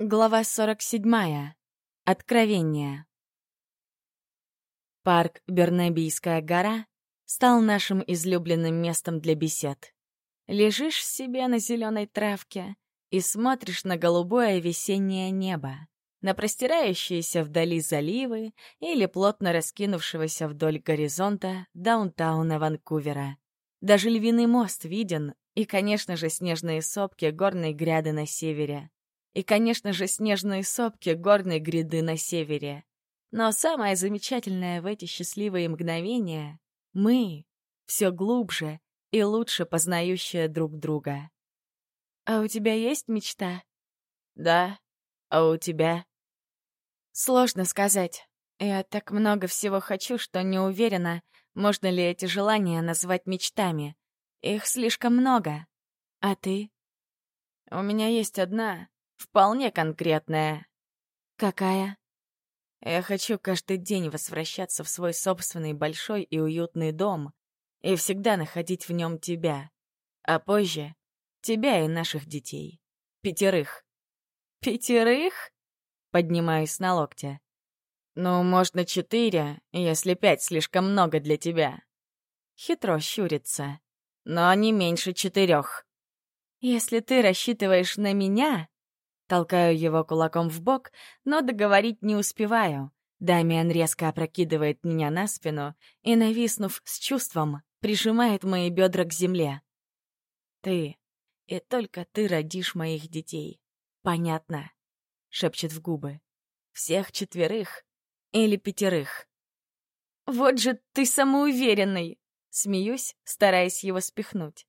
Глава 47. Откровение. Парк Бернебийская гора стал нашим излюбленным местом для бесед. Лежишь себе на зеленой травке и смотришь на голубое весеннее небо, на простирающиеся вдали заливы или плотно раскинувшегося вдоль горизонта даунтауна Ванкувера. Даже львиный мост виден, и, конечно же, снежные сопки горной гряды на севере — и, конечно же, снежные сопки горной гряды на севере. Но самое замечательное в эти счастливые мгновения — мы, все глубже и лучше познающие друг друга. «А у тебя есть мечта?» «Да. А у тебя?» «Сложно сказать. Я так много всего хочу, что не уверена, можно ли эти желания назвать мечтами. Их слишком много. А ты?» «У меня есть одна, Вполне конкретная. Какая? Я хочу каждый день возвращаться в свой собственный большой и уютный дом и всегда находить в нем тебя, а позже — тебя и наших детей. Пятерых. Пятерых? Поднимаюсь на локте. Ну, можно четыре, если пять слишком много для тебя. Хитро щурится. Но не меньше четырех. Если ты рассчитываешь на меня, Толкаю его кулаком в бок, но договорить не успеваю. Дамиан резко опрокидывает меня на спину и, нависнув с чувством, прижимает мои бедра к земле. «Ты, и только ты родишь моих детей. Понятно?» — шепчет в губы. «Всех четверых или пятерых?» «Вот же ты самоуверенный!» — смеюсь, стараясь его спихнуть.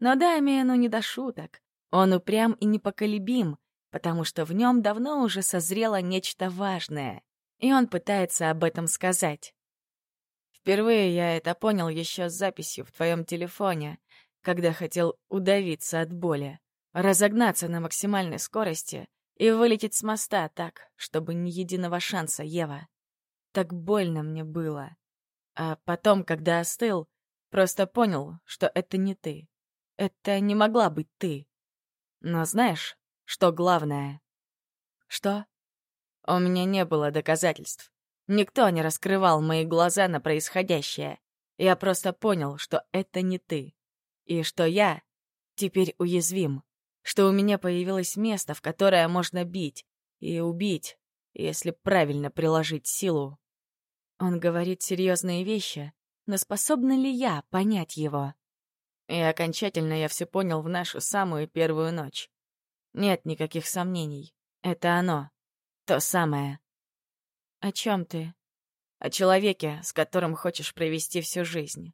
Но Дамиану не до шуток. Он упрям и непоколебим, потому что в нем давно уже созрело нечто важное, и он пытается об этом сказать. Впервые я это понял еще с записью в твоем телефоне, когда хотел удавиться от боли, разогнаться на максимальной скорости и вылететь с моста так, чтобы ни единого шанса, Ева. Так больно мне было. А потом, когда остыл, просто понял, что это не ты. Это не могла быть ты. Но знаешь, что главное. Что? У меня не было доказательств. Никто не раскрывал мои глаза на происходящее. Я просто понял, что это не ты. И что я теперь уязвим. Что у меня появилось место, в которое можно бить. И убить, если правильно приложить силу. Он говорит серьезные вещи, но способна ли я понять его? И окончательно я все понял в нашу самую первую ночь. Нет никаких сомнений. Это оно. То самое. О чем ты? О человеке, с которым хочешь провести всю жизнь.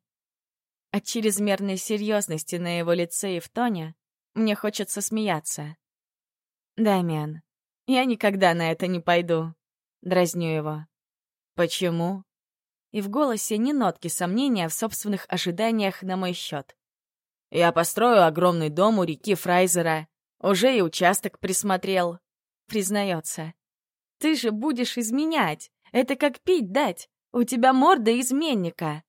От чрезмерной серьезности на его лице и в тоне мне хочется смеяться. «Дамиан, я никогда на это не пойду», — дразню его. «Почему?» И в голосе ни нотки сомнения в собственных ожиданиях на мой счет. «Я построю огромный дом у реки Фрайзера, уже и участок присмотрел. Признается. Ты же будешь изменять. Это как пить дать. У тебя морда изменника.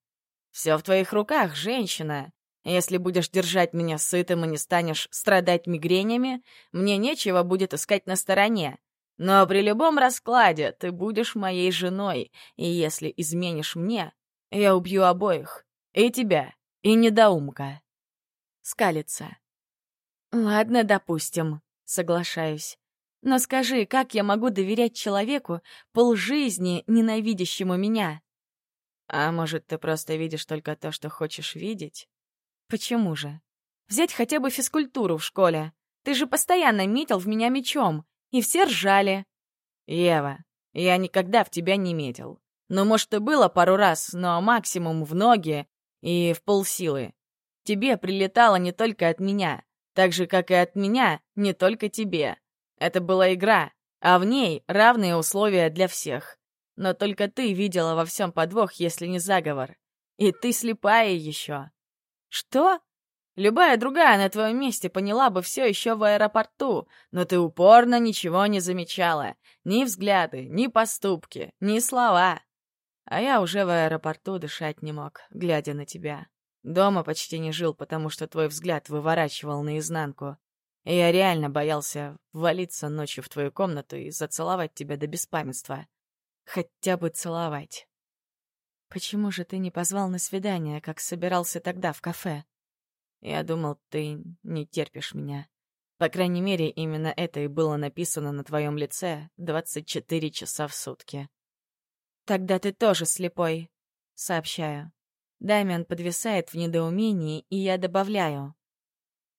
Все в твоих руках, женщина. Если будешь держать меня сытым и не станешь страдать мигренями, мне нечего будет искать на стороне. Но при любом раскладе ты будешь моей женой, и если изменишь мне, я убью обоих. И тебя, и недоумка. Скалится. «Ладно, допустим», — соглашаюсь. «Но скажи, как я могу доверять человеку, полжизни ненавидящему меня?» «А может, ты просто видишь только то, что хочешь видеть?» «Почему же? Взять хотя бы физкультуру в школе. Ты же постоянно метил в меня мечом, и все ржали». «Ева, я никогда в тебя не метил. Ну, может, и было пару раз, но максимум в ноги и в полсилы. Тебе прилетало не только от меня, так же, как и от меня, не только тебе. Это была игра, а в ней равные условия для всех. Но только ты видела во всем подвох, если не заговор. И ты слепая еще. Что? Любая другая на твоем месте поняла бы все еще в аэропорту, но ты упорно ничего не замечала. Ни взгляды, ни поступки, ни слова. А я уже в аэропорту дышать не мог, глядя на тебя. Дома почти не жил, потому что твой взгляд выворачивал наизнанку. Я реально боялся ввалиться ночью в твою комнату и зацеловать тебя до беспамятства. Хотя бы целовать. Почему же ты не позвал на свидание, как собирался тогда в кафе? Я думал, ты не терпишь меня. По крайней мере, именно это и было написано на твоем лице 24 часа в сутки. Тогда ты тоже слепой, сообщаю. Дамиан подвисает в недоумении, и я добавляю.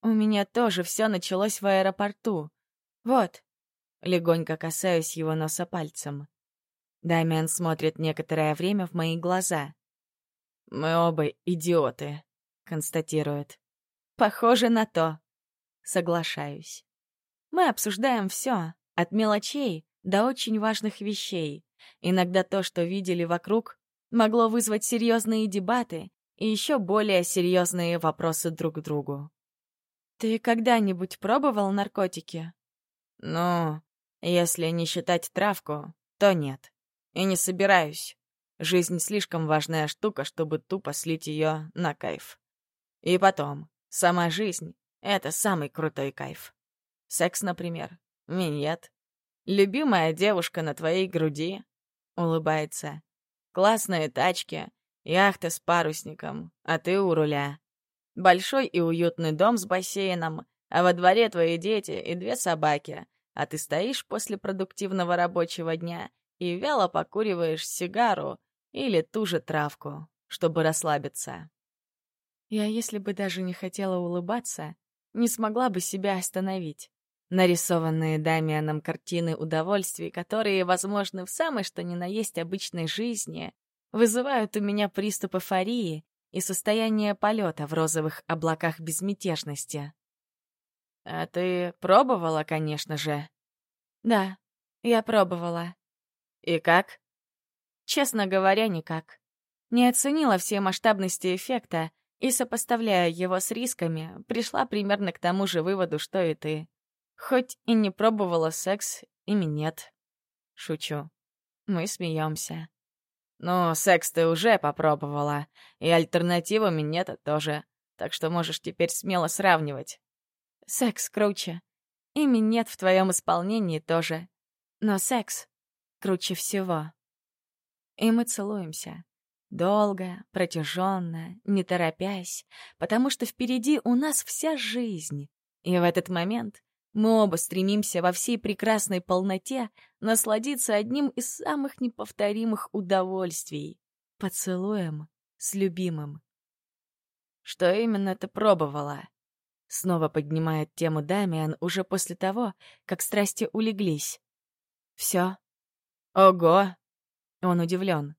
У меня тоже все началось в аэропорту. Вот. Легонько касаюсь его носа пальцем. Дамиан смотрит некоторое время в мои глаза. «Мы оба идиоты», — констатирует. «Похоже на то». Соглашаюсь. Мы обсуждаем все, от мелочей до очень важных вещей. Иногда то, что видели вокруг, могло вызвать серьезные дебаты и еще более серьезные вопросы друг к другу. «Ты когда-нибудь пробовал наркотики?» «Ну, если не считать травку, то нет. И не собираюсь. Жизнь слишком важная штука, чтобы тупо слить ее на кайф. И потом, сама жизнь — это самый крутой кайф. Секс, например, миньет. Любимая девушка на твоей груди, улыбается. Классные тачки, яхта с парусником, а ты у руля. Большой и уютный дом с бассейном, а во дворе твои дети и две собаки, а ты стоишь после продуктивного рабочего дня и вяло покуриваешь сигару или ту же травку, чтобы расслабиться. Я, если бы даже не хотела улыбаться, не смогла бы себя остановить. Нарисованные Дамианом картины удовольствий, которые возможны в самой что ни на есть обычной жизни, вызывают у меня приступ эйфории и состояние полета в розовых облаках безмятежности. «А ты пробовала, конечно же?» «Да, я пробовала. И как? Честно говоря, никак. Не оценила все масштабности эффекта и, сопоставляя его с рисками, пришла примерно к тому же выводу, что и ты. Хоть и не пробовала секс, ими нет. Шучу. Мы смеемся. Ну, секс ты уже попробовала, и альтернативами нет тоже, так что можешь теперь смело сравнивать. Секс круче. Ими нет в твоем исполнении тоже. Но секс круче всего. И мы целуемся. Долго, протяженно, не торопясь, потому что впереди у нас вся жизнь. И в этот момент мы оба стремимся во всей прекрасной полноте насладиться одним из самых неповторимых удовольствий — поцелуем с любимым. «Что именно ты пробовала?» Снова поднимает тему Дамиан уже после того, как страсти улеглись. «Все, «Ого!» Он удивлен.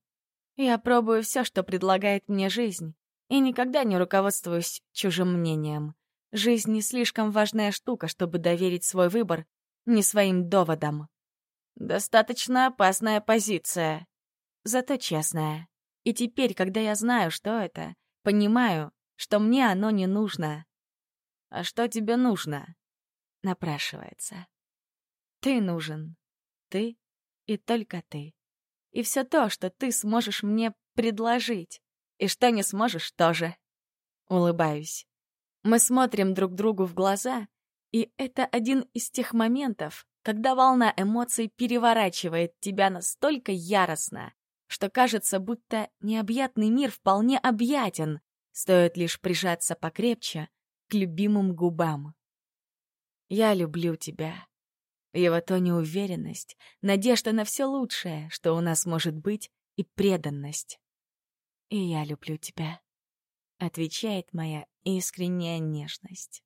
«Я пробую все, что предлагает мне жизнь, и никогда не руководствуюсь чужим мнением. Жизнь не слишком важная штука, чтобы доверить свой выбор не своим доводам. Достаточно опасная позиция, зато честная. И теперь, когда я знаю, что это, понимаю, что мне оно не нужно. А что тебе нужно? Напрашивается. Ты нужен. Ты и только ты. И все то, что ты сможешь мне предложить, и что не сможешь тоже. Улыбаюсь. Мы смотрим друг другу в глаза, и это один из тех моментов, когда волна эмоций переворачивает тебя настолько яростно, что кажется, будто необъятный мир вполне объятен, стоит лишь прижаться покрепче к любимым губам. Я люблю тебя. Его тоне уверенность, надежда на все лучшее, что у нас может быть, и преданность. «И я люблю тебя», — отвечает моя искренняя нежность.